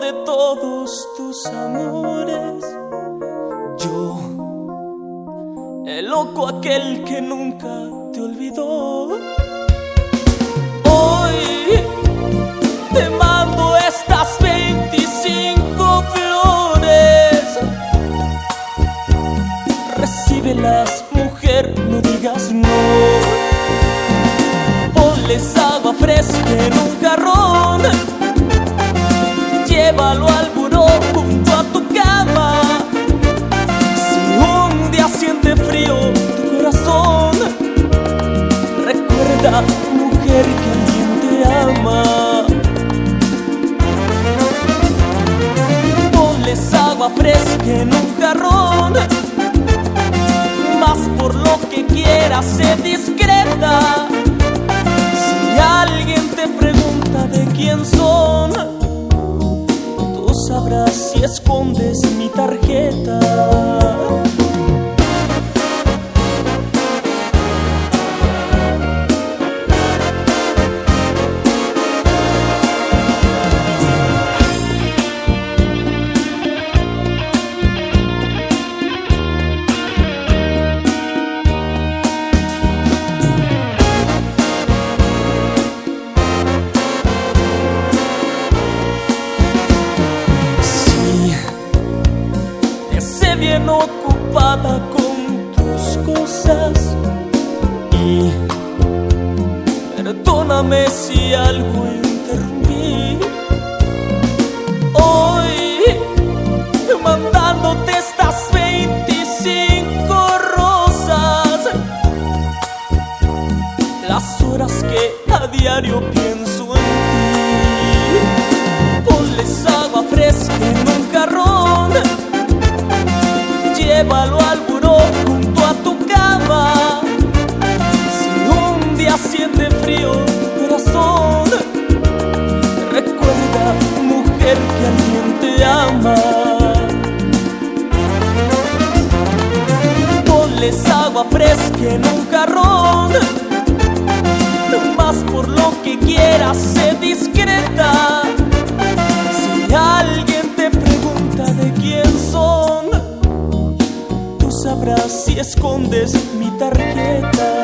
todos tus amores. Yo, el loco aquel que nunca te olvidó. Hoy te mando estas 25 flores. Recíbelas, mujer, no digas no. Ponles agua fresca en un jarrón. Llévalo al escondes mi tarjeta. Ocupada con tus cosas y perdóname si algo interrumpí. Hoy mandándote estas 25 rosas, las horas que a diario pienso en ti. Ponles agua fresca Llévalo al junto a tu cama. Si un día siente frío tu corazón, recuerda, mujer, que alguien te ama. Ponles agua fresca en un jarrón. Más por lo que quieras, sé discreta. si escondes mi tarjeta.